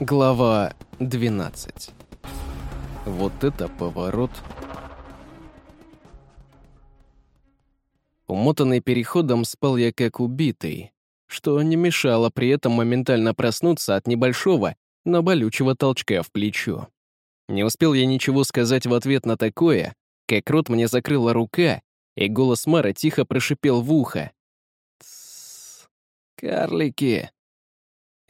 Глава 12. Вот это поворот. Умотанный переходом спал я как убитый, что не мешало при этом моментально проснуться от небольшого, но болючего толчка в плечо. Не успел я ничего сказать в ответ на такое, как рот мне закрыла рука, и голос Мара тихо прошипел в ухо. «Тссс, карлики!»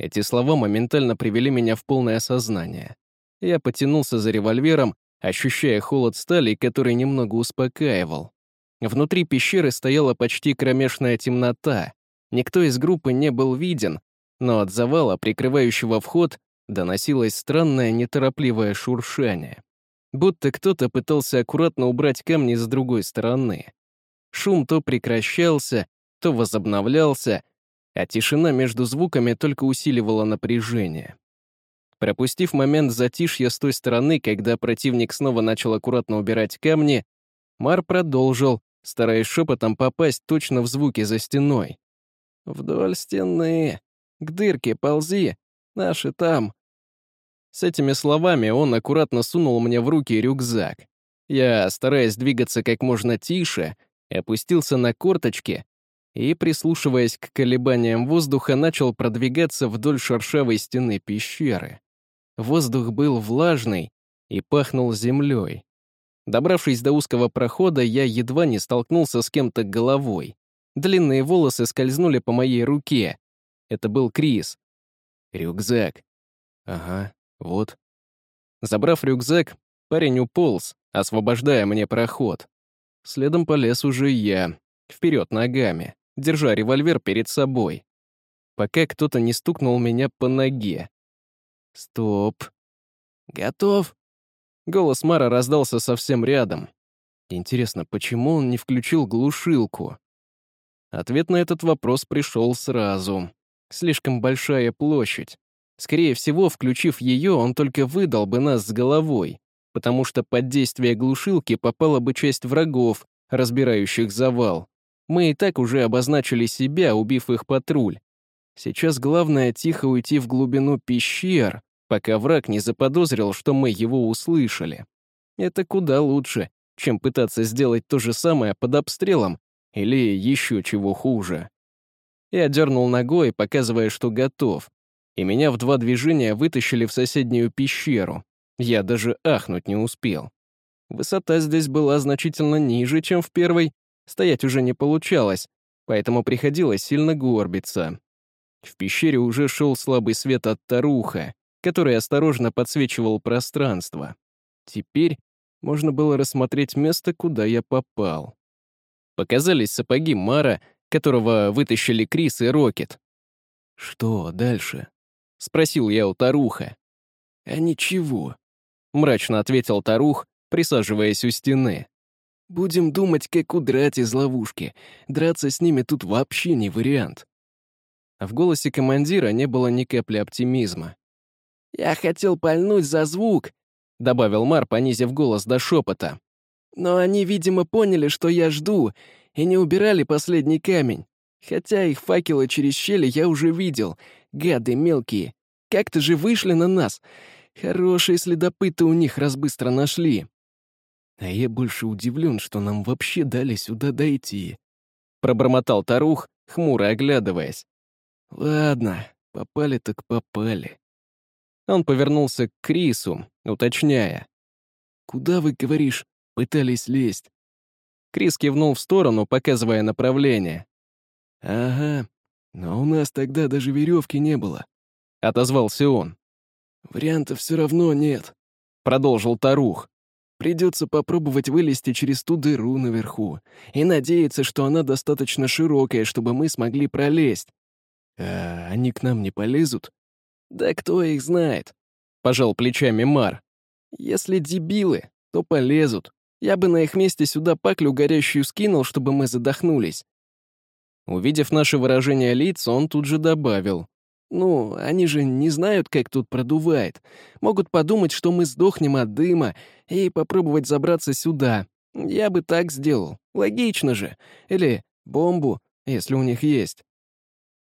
Эти слова моментально привели меня в полное осознание. Я потянулся за револьвером, ощущая холод стали, который немного успокаивал. Внутри пещеры стояла почти кромешная темнота. Никто из группы не был виден, но от завала, прикрывающего вход, доносилось странное неторопливое шуршание. Будто кто-то пытался аккуратно убрать камни с другой стороны. Шум то прекращался, то возобновлялся, а тишина между звуками только усиливала напряжение. Пропустив момент затишья с той стороны, когда противник снова начал аккуратно убирать камни, Мар продолжил, стараясь шепотом попасть точно в звуки за стеной. «Вдоль стены. К дырке ползи. Наши там». С этими словами он аккуратно сунул мне в руки рюкзак. Я, стараясь двигаться как можно тише, опустился на корточки и, прислушиваясь к колебаниям воздуха, начал продвигаться вдоль шершавой стены пещеры. Воздух был влажный и пахнул землей. Добравшись до узкого прохода, я едва не столкнулся с кем-то головой. Длинные волосы скользнули по моей руке. Это был Крис. Рюкзак. Ага, вот. Забрав рюкзак, парень уполз, освобождая мне проход. Следом полез уже я, вперед ногами держа револьвер перед собой, пока кто-то не стукнул меня по ноге. Стоп. Готов? Голос Мара раздался совсем рядом. Интересно, почему он не включил глушилку? Ответ на этот вопрос пришел сразу. Слишком большая площадь. Скорее всего, включив ее, он только выдал бы нас с головой, потому что под действие глушилки попала бы часть врагов, разбирающих завал. Мы и так уже обозначили себя, убив их патруль. Сейчас главное тихо уйти в глубину пещер, пока враг не заподозрил, что мы его услышали. Это куда лучше, чем пытаться сделать то же самое под обстрелом или еще чего хуже. Я дернул ногой, показывая, что готов, и меня в два движения вытащили в соседнюю пещеру. Я даже ахнуть не успел. Высота здесь была значительно ниже, чем в первой, Стоять уже не получалось, поэтому приходилось сильно горбиться. В пещере уже шел слабый свет от таруха, который осторожно подсвечивал пространство. Теперь можно было рассмотреть место, куда я попал. Показались сапоги Мара, которого вытащили Крис и Рокет. «Что дальше?» — спросил я у Таруха. «А ничего», — мрачно ответил Тарух, присаживаясь у стены. Будем думать, как удрать из ловушки. Драться с ними тут вообще не вариант. А в голосе командира не было ни капли оптимизма. «Я хотел пальнуть за звук», — добавил Мар, понизив голос до шепота. «Но они, видимо, поняли, что я жду, и не убирали последний камень. Хотя их факелы через щели я уже видел. Гады мелкие. Как-то же вышли на нас. Хорошие следопыты у них раз быстро нашли. А я больше удивлен, что нам вообще дали сюда дойти. Пробормотал Тарух, хмуро оглядываясь. Ладно, попали так попали. Он повернулся к Крису, уточняя. «Куда вы, говоришь, пытались лезть?» Крис кивнул в сторону, показывая направление. «Ага, но у нас тогда даже веревки не было», — отозвался он. «Вариантов все равно нет», — продолжил Тарух. Придется попробовать вылезти через ту дыру наверху и надеяться, что она достаточно широкая, чтобы мы смогли пролезть. А они к нам не полезут? Да кто их знает? Пожал плечами Мар. Если дебилы, то полезут. Я бы на их месте сюда паклю горящую скинул, чтобы мы задохнулись. Увидев наше выражение лиц, он тут же добавил. Ну, они же не знают, как тут продувает. Могут подумать, что мы сдохнем от дыма, и попробовать забраться сюда. Я бы так сделал. Логично же. Или бомбу, если у них есть.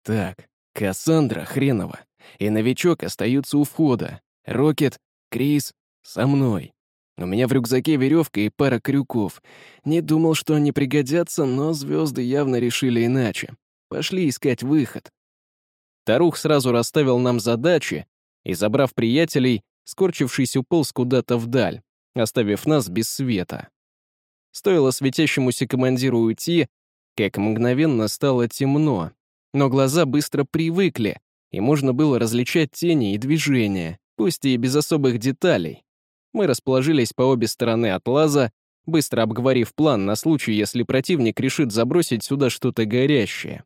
Так, Кассандра хренова, и новичок остаются у входа. Рокет, Крис, со мной. У меня в рюкзаке веревка и пара крюков. Не думал, что они пригодятся, но звезды явно решили иначе. Пошли искать выход. Тарух сразу расставил нам задачи и, забрав приятелей, скорчившись, уполз куда-то вдаль, оставив нас без света. Стоило светящемуся командиру уйти, как мгновенно стало темно, но глаза быстро привыкли, и можно было различать тени и движения, пусть и без особых деталей. Мы расположились по обе стороны от лаза, быстро обговорив план на случай, если противник решит забросить сюда что-то горящее.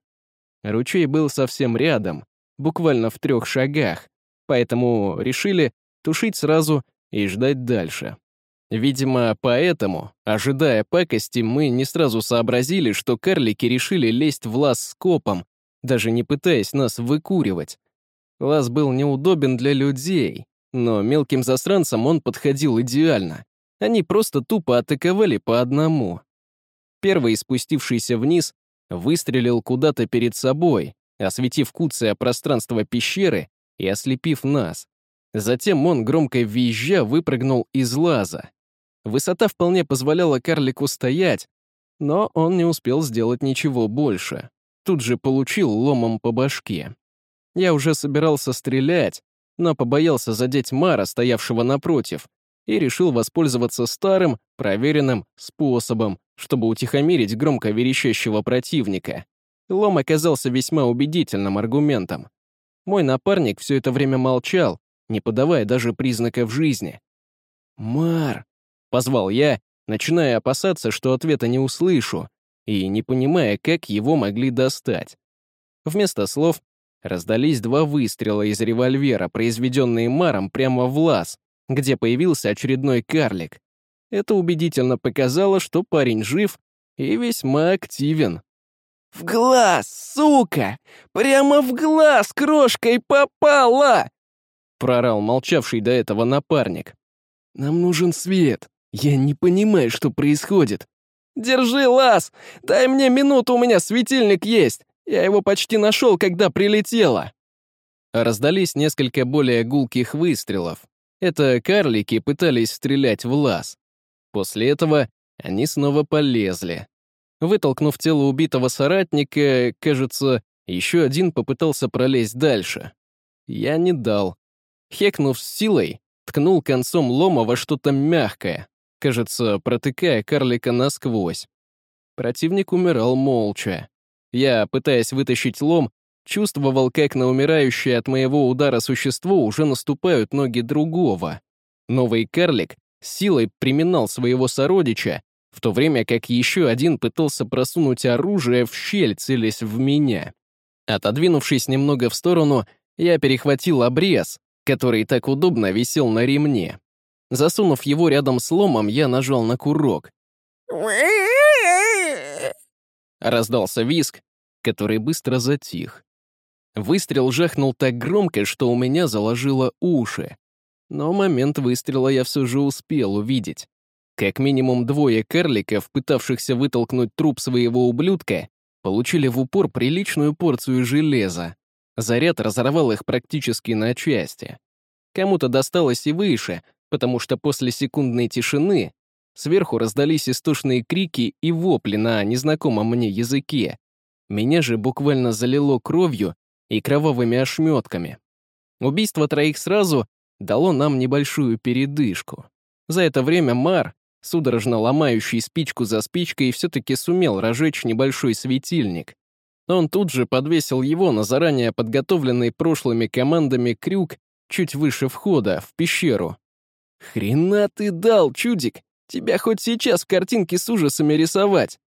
Ручей был совсем рядом, буквально в трех шагах, поэтому решили тушить сразу и ждать дальше. Видимо, поэтому, ожидая пакости, мы не сразу сообразили, что карлики решили лезть в лаз скопом, даже не пытаясь нас выкуривать. Лаз был неудобен для людей, но мелким засранцам он подходил идеально. Они просто тупо атаковали по одному. Первый, спустившийся вниз, выстрелил куда-то перед собой, осветив куцое пространство пещеры и ослепив нас. Затем он, громко визжа, выпрыгнул из лаза. Высота вполне позволяла карлику стоять, но он не успел сделать ничего больше. Тут же получил ломом по башке. Я уже собирался стрелять, но побоялся задеть Мара, стоявшего напротив, и решил воспользоваться старым, проверенным способом, чтобы утихомирить громко верещащего противника. Лом оказался весьма убедительным аргументом. Мой напарник все это время молчал, не подавая даже признаков жизни. «Мар!» — позвал я, начиная опасаться, что ответа не услышу, и не понимая, как его могли достать. Вместо слов раздались два выстрела из револьвера, произведенные Маром прямо в лаз, где появился очередной карлик. Это убедительно показало, что парень жив и весьма активен. «В глаз, сука! Прямо в глаз крошкой попала!» прорал молчавший до этого напарник. «Нам нужен свет. Я не понимаю, что происходит». «Держи, лаз! Дай мне минуту, у меня светильник есть! Я его почти нашел, когда прилетела!» Раздались несколько более гулких выстрелов. Это карлики пытались стрелять в лаз. После этого они снова полезли. Вытолкнув тело убитого соратника, кажется, еще один попытался пролезть дальше. Я не дал. Хекнув с силой, ткнул концом лома во что-то мягкое, кажется, протыкая карлика насквозь. Противник умирал молча. Я, пытаясь вытащить лом, чувствовал, как на умирающее от моего удара существо уже наступают ноги другого. Новый карлик силой приминал своего сородича, в то время как еще один пытался просунуть оружие в щель, целясь в меня. Отодвинувшись немного в сторону, я перехватил обрез, который так удобно висел на ремне. Засунув его рядом с ломом, я нажал на курок. Раздался виск, который быстро затих. Выстрел жахнул так громко, что у меня заложило уши. Но момент выстрела я все же успел увидеть. Как минимум двое карликов, пытавшихся вытолкнуть труп своего ублюдка, получили в упор приличную порцию железа. Заряд разорвал их практически на части. Кому-то досталось и выше, потому что после секундной тишины сверху раздались истошные крики и вопли на незнакомом мне языке. Меня же буквально залило кровью и кровавыми ошметками. Убийство троих сразу дало нам небольшую передышку. За это время Мар, судорожно ломающий спичку за спичкой, все-таки сумел разжечь небольшой светильник. Он тут же подвесил его на заранее подготовленный прошлыми командами крюк чуть выше входа, в пещеру. «Хрена ты дал, чудик! Тебя хоть сейчас в картинке с ужасами рисовать!»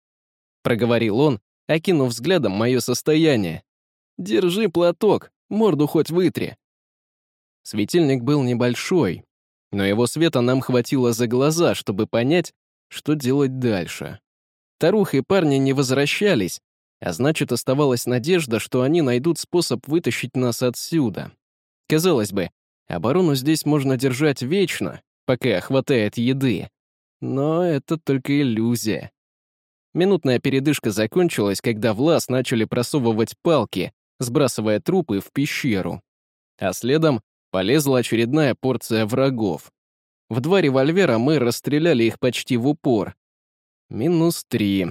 Проговорил он, окинув взглядом мое состояние. «Держи платок, морду хоть вытри». Светильник был небольшой, но его света нам хватило за глаза, чтобы понять, что делать дальше. Тарух и парни не возвращались, а значит, оставалась надежда, что они найдут способ вытащить нас отсюда. Казалось бы, оборону здесь можно держать вечно, пока хватает еды. Но это только иллюзия. Минутная передышка закончилась, когда в лаз начали просовывать палки, сбрасывая трупы в пещеру. а следом полезла очередная порция врагов. В два револьвера мы расстреляли их почти в упор. Минус три.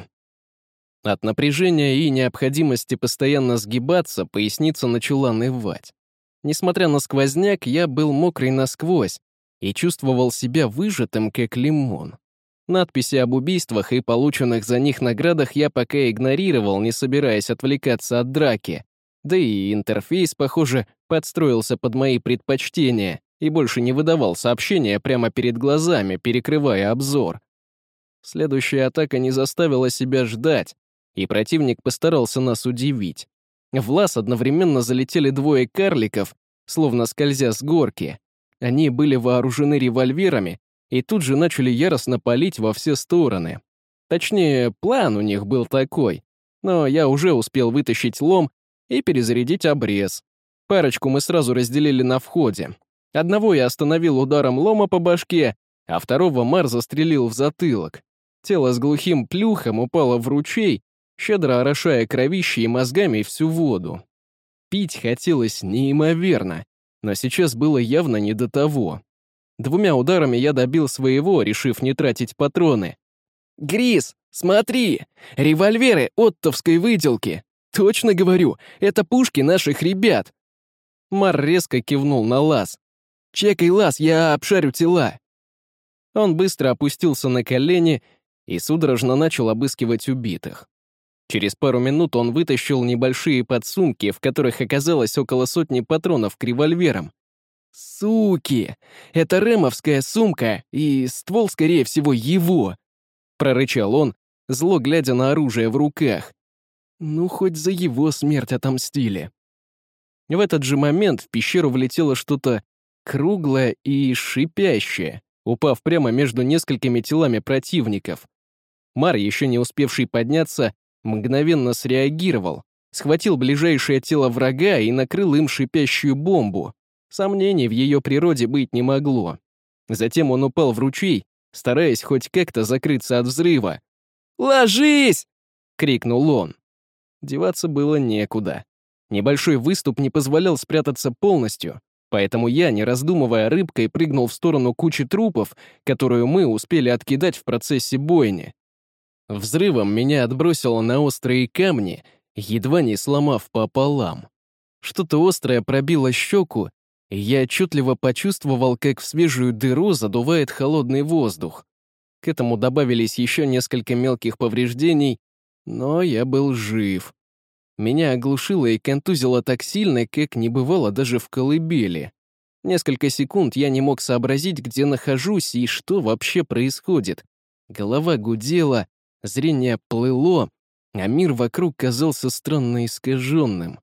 От напряжения и необходимости постоянно сгибаться, поясница начала нывать. Несмотря на сквозняк, я был мокрый насквозь и чувствовал себя выжатым, как лимон. Надписи об убийствах и полученных за них наградах я пока игнорировал, не собираясь отвлекаться от драки. Да и интерфейс, похоже, подстроился под мои предпочтения и больше не выдавал сообщения прямо перед глазами, перекрывая обзор. Следующая атака не заставила себя ждать, и противник постарался нас удивить. В лаз одновременно залетели двое карликов, словно скользя с горки. Они были вооружены револьверами и тут же начали яростно палить во все стороны. Точнее, план у них был такой, но я уже успел вытащить лом и перезарядить обрез. Парочку мы сразу разделили на входе. Одного я остановил ударом лома по башке, а второго Мар застрелил в затылок. Тело с глухим плюхом упало в ручей, щедро орошая кровищей и мозгами всю воду. Пить хотелось неимоверно, но сейчас было явно не до того. Двумя ударами я добил своего, решив не тратить патроны. «Грис, смотри! Револьверы оттовской выделки! Точно говорю, это пушки наших ребят!» Мар резко кивнул на лаз. «Чекай лаз, я обшарю тела!» Он быстро опустился на колени и судорожно начал обыскивать убитых. Через пару минут он вытащил небольшие подсумки, в которых оказалось около сотни патронов к револьверам, «Суки! Это ремовская сумка, и ствол, скорее всего, его!» Прорычал он, зло глядя на оружие в руках. «Ну, хоть за его смерть отомстили». В этот же момент в пещеру влетело что-то круглое и шипящее, упав прямо между несколькими телами противников. Мар, еще не успевший подняться, мгновенно среагировал, схватил ближайшее тело врага и накрыл им шипящую бомбу. Сомнений в ее природе быть не могло. Затем он упал в ручей, стараясь хоть как-то закрыться от взрыва. «Ложись!» — крикнул он. Деваться было некуда. Небольшой выступ не позволял спрятаться полностью, поэтому я, не раздумывая рыбкой, прыгнул в сторону кучи трупов, которую мы успели откидать в процессе бойни. Взрывом меня отбросило на острые камни, едва не сломав пополам. Что-то острое пробило щеку, я отчетливо почувствовал, как в свежую дыру задувает холодный воздух. К этому добавились еще несколько мелких повреждений, но я был жив. Меня оглушило и контузило так сильно, как не бывало даже в колыбели. Несколько секунд я не мог сообразить, где нахожусь и что вообще происходит. Голова гудела, зрение плыло, а мир вокруг казался странно искаженным.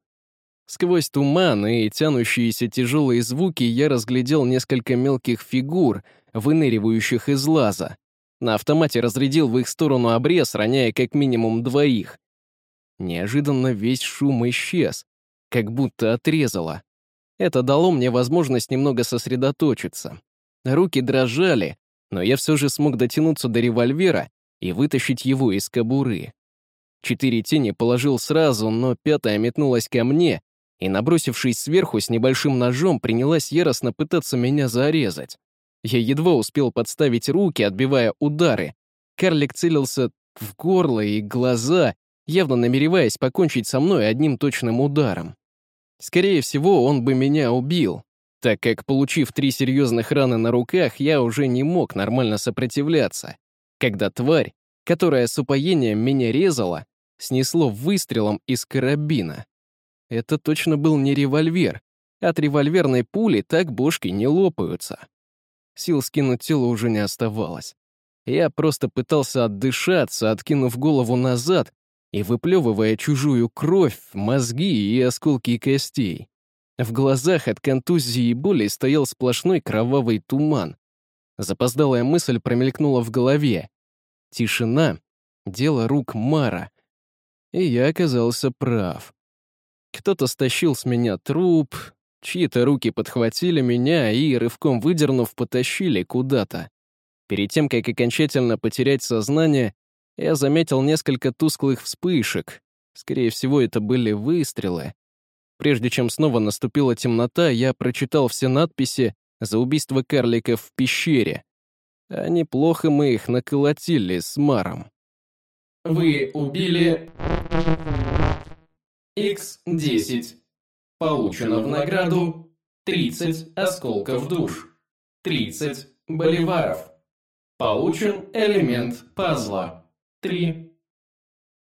Сквозь туман и тянущиеся тяжелые звуки я разглядел несколько мелких фигур, выныривающих из лаза. На автомате разрядил в их сторону обрез, роняя как минимум двоих. Неожиданно весь шум исчез, как будто отрезало. Это дало мне возможность немного сосредоточиться. Руки дрожали, но я все же смог дотянуться до револьвера и вытащить его из кобуры. Четыре тени положил сразу, но пятая метнулась ко мне, и, набросившись сверху с небольшим ножом, принялась яростно пытаться меня зарезать. Я едва успел подставить руки, отбивая удары. Карлик целился в горло и глаза, явно намереваясь покончить со мной одним точным ударом. Скорее всего, он бы меня убил, так как, получив три серьезных раны на руках, я уже не мог нормально сопротивляться, когда тварь, которая с упоением меня резала, снесло выстрелом из карабина. Это точно был не револьвер. От револьверной пули так бошки не лопаются. Сил скинуть тело уже не оставалось. Я просто пытался отдышаться, откинув голову назад и выплевывая чужую кровь, мозги и осколки костей. В глазах от контузии и боли стоял сплошной кровавый туман. Запоздалая мысль промелькнула в голове. Тишина — дело рук Мара. И я оказался прав. Кто-то стащил с меня труп, чьи-то руки подхватили меня и, рывком выдернув, потащили куда-то. Перед тем, как окончательно потерять сознание, я заметил несколько тусклых вспышек. Скорее всего, это были выстрелы. Прежде чем снова наступила темнота, я прочитал все надписи за убийство карликов в пещере. А неплохо мы их наколотили с Маром. Вы убили X10. Получено в награду 30 осколков душ. 30 боливаров. Получен элемент пазла. 3.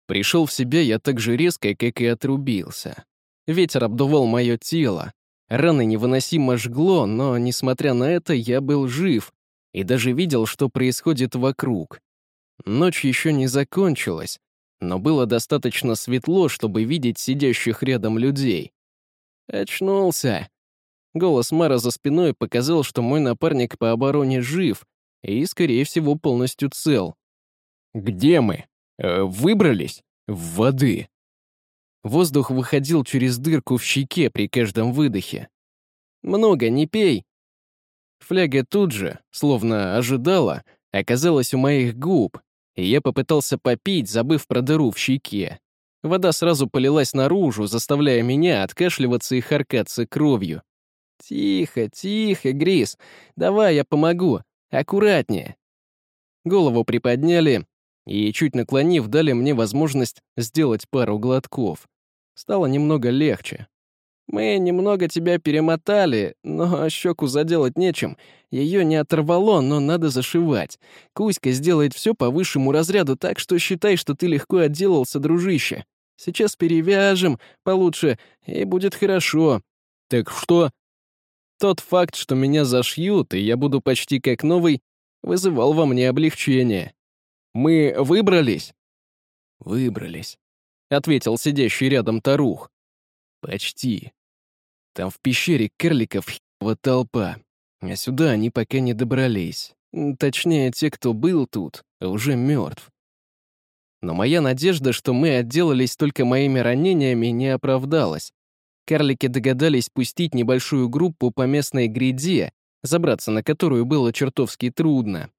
Пришел в себя я так же резко, как и отрубился. Ветер обдувал мое тело. Раны невыносимо жгло, но, несмотря на это, я был жив и даже видел, что происходит вокруг. Ночь еще не закончилась, но было достаточно светло, чтобы видеть сидящих рядом людей. Очнулся. Голос Мара за спиной показал, что мой напарник по обороне жив и, скорее всего, полностью цел. «Где мы? Э, выбрались? В воды?» Воздух выходил через дырку в щеке при каждом выдохе. «Много не пей!» Фляга тут же, словно ожидала, оказалась у моих губ, и я попытался попить, забыв про дыру в щеке. Вода сразу полилась наружу, заставляя меня откашливаться и харкаться кровью. «Тихо, тихо, Грис. Давай я помогу. Аккуратнее». Голову приподняли и, чуть наклонив, дали мне возможность сделать пару глотков. Стало немного легче. Мы немного тебя перемотали, но щеку заделать нечем. Ее не оторвало, но надо зашивать. Кузька сделает все по высшему разряду, так что считай, что ты легко отделался, дружище. Сейчас перевяжем получше, и будет хорошо. Так что? Тот факт, что меня зашьют, и я буду почти как новый, вызывал во мне облегчение. Мы выбрались? Выбрались, — ответил сидящий рядом Тарух. Почти. Там в пещере карликов хива толпа, а сюда они пока не добрались. Точнее, те, кто был тут, уже мертв. Но моя надежда, что мы отделались только моими ранениями, не оправдалась. Карлики догадались пустить небольшую группу по местной гряде, забраться на которую было чертовски трудно.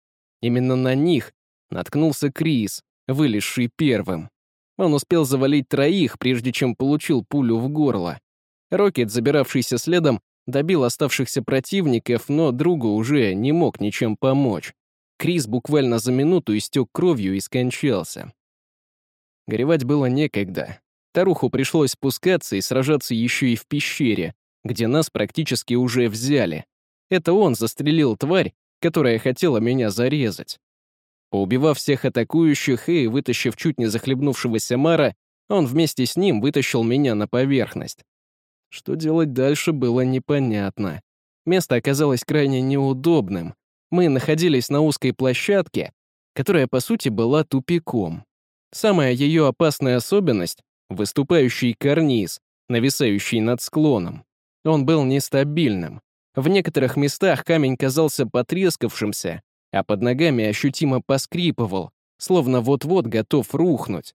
Именно на них наткнулся Крис, вылезший первым. Он успел завалить троих, прежде чем получил пулю в горло. Рокет, забиравшийся следом, добил оставшихся противников, но другу уже не мог ничем помочь. Крис буквально за минуту истек кровью и скончался. Горевать было некогда. Таруху пришлось спускаться и сражаться еще и в пещере, где нас практически уже взяли. Это он застрелил тварь, которая хотела меня зарезать. Поубивав всех атакующих и вытащив чуть не захлебнувшегося Мара, он вместе с ним вытащил меня на поверхность. Что делать дальше, было непонятно. Место оказалось крайне неудобным. Мы находились на узкой площадке, которая, по сути, была тупиком. Самая ее опасная особенность — выступающий карниз, нависающий над склоном. Он был нестабильным. В некоторых местах камень казался потрескавшимся, а под ногами ощутимо поскрипывал, словно вот-вот готов рухнуть.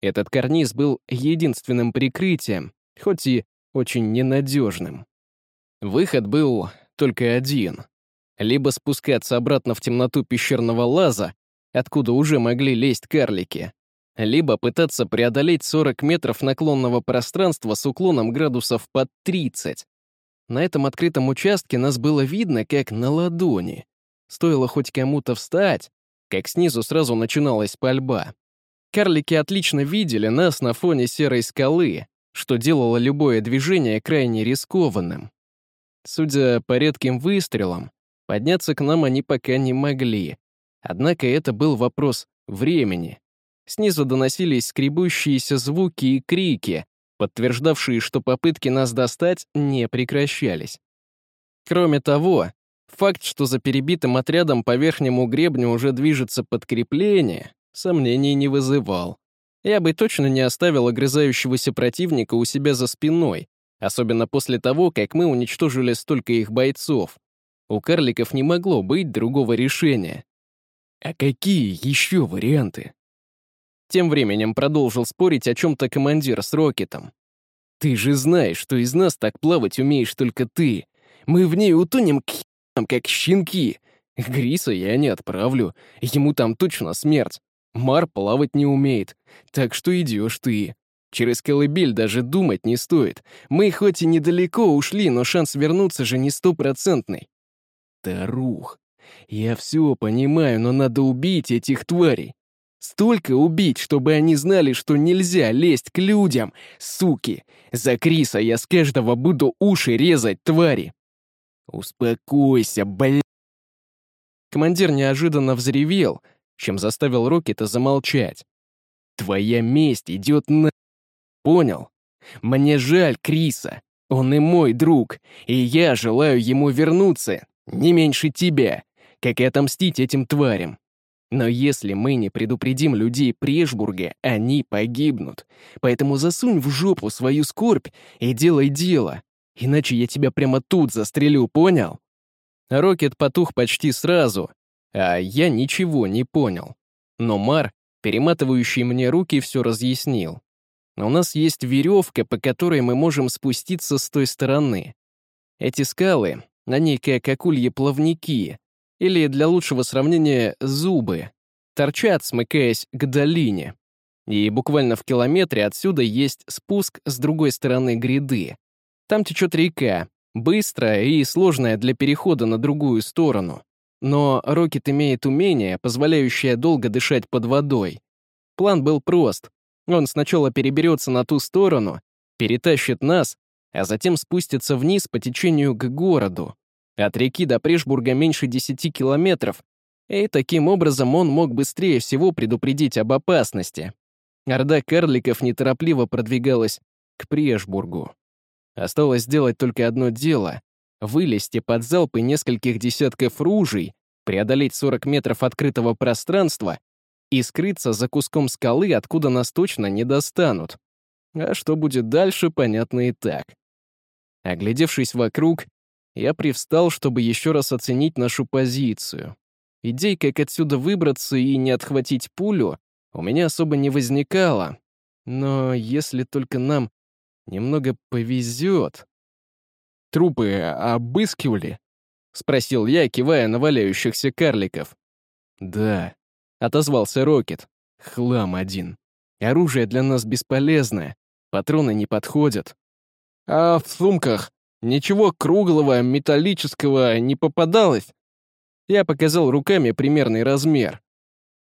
Этот карниз был единственным прикрытием, хоть и очень ненадежным. Выход был только один. Либо спускаться обратно в темноту пещерного лаза, откуда уже могли лезть карлики, либо пытаться преодолеть 40 метров наклонного пространства с уклоном градусов под 30. На этом открытом участке нас было видно как на ладони. Стоило хоть кому-то встать, как снизу сразу начиналась пальба. Карлики отлично видели нас на фоне серой скалы, что делало любое движение крайне рискованным. Судя по редким выстрелам, подняться к нам они пока не могли. Однако это был вопрос времени. Снизу доносились скребущиеся звуки и крики, подтверждавшие, что попытки нас достать не прекращались. Кроме того, факт, что за перебитым отрядом по верхнему гребню уже движется подкрепление, сомнений не вызывал. Я бы точно не оставил огрызающегося противника у себя за спиной, особенно после того, как мы уничтожили столько их бойцов. У карликов не могло быть другого решения. А какие еще варианты? Тем временем продолжил спорить о чем-то командир с Рокетом. «Ты же знаешь, что из нас так плавать умеешь только ты. Мы в ней утонем к как щенки. Гриса я не отправлю, ему там точно смерть. Мар плавать не умеет, так что идешь ты. Через колыбель даже думать не стоит. Мы хоть и недалеко ушли, но шанс вернуться же не стопроцентный. Тарух, я все понимаю, но надо убить этих тварей. Столько убить, чтобы они знали, что нельзя лезть к людям, суки. За Криса я с каждого буду уши резать, твари. Успокойся, блядь. Командир неожиданно взревел, чем заставил Рокета замолчать. Твоя месть идет на... Понял? Мне жаль Криса. Он и мой друг, и я желаю ему вернуться, не меньше тебя, как и отомстить этим тварям. Но если мы не предупредим людей Прешбурга, они погибнут. Поэтому засунь в жопу свою скорбь и делай дело. Иначе я тебя прямо тут застрелю, понял? Рокет потух почти сразу, а я ничего не понял. Но Мар, перематывающий мне руки, все разъяснил. У нас есть веревка, по которой мы можем спуститься с той стороны. Эти скалы, они как акульи плавники, или, для лучшего сравнения, зубы, торчат, смыкаясь к долине. И буквально в километре отсюда есть спуск с другой стороны гряды. Там течет река, быстрая и сложная для перехода на другую сторону. Но Рокет имеет умение, позволяющее долго дышать под водой. План был прост. Он сначала переберется на ту сторону, перетащит нас, а затем спустится вниз по течению к городу. От реки до Прешбурга меньше 10 километров, и таким образом он мог быстрее всего предупредить об опасности. Орда карликов неторопливо продвигалась к Прешбургу. Осталось сделать только одно дело — вылезти под залпы нескольких десятков ружей, преодолеть 40 метров открытого пространства и скрыться за куском скалы, откуда нас точно не достанут. А что будет дальше, понятно и так. Оглядевшись вокруг, я привстал, чтобы еще раз оценить нашу позицию. Идей, как отсюда выбраться и не отхватить пулю, у меня особо не возникало. Но если только нам немного повезет... «Трупы обыскивали?» — спросил я, кивая на валяющихся карликов. «Да», — отозвался Рокет. «Хлам один. Оружие для нас бесполезное, патроны не подходят». «А в сумках Ничего круглого, металлического не попадалось. Я показал руками примерный размер.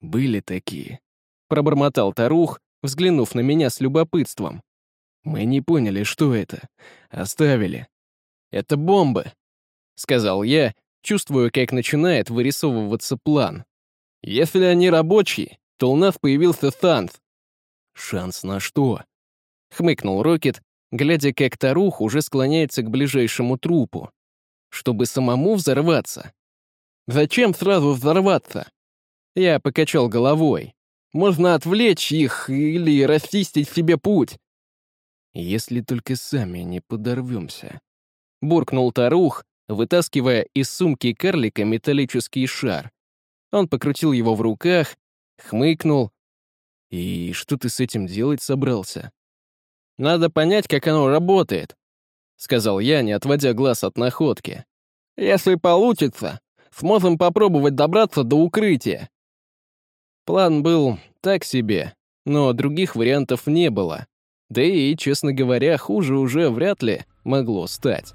«Были такие», — пробормотал Тарух, взглянув на меня с любопытством. «Мы не поняли, что это. Оставили». «Это бомбы», — сказал я, чувствуя, как начинает вырисовываться план. «Если они рабочие, то у нас появился шанс». «Шанс на что?» — хмыкнул Рокет, глядя, как Тарух уже склоняется к ближайшему трупу. Чтобы самому взорваться? Зачем сразу взорваться? Я покачал головой. Можно отвлечь их или расчистить себе путь. Если только сами не подорвемся. Буркнул Тарух, вытаскивая из сумки карлика металлический шар. Он покрутил его в руках, хмыкнул. «И что ты с этим делать собрался?» Надо понять, как оно работает», — сказал я, не отводя глаз от находки. «Если получится, сможем попробовать добраться до укрытия». План был так себе, но других вариантов не было. Да и, честно говоря, хуже уже вряд ли могло стать.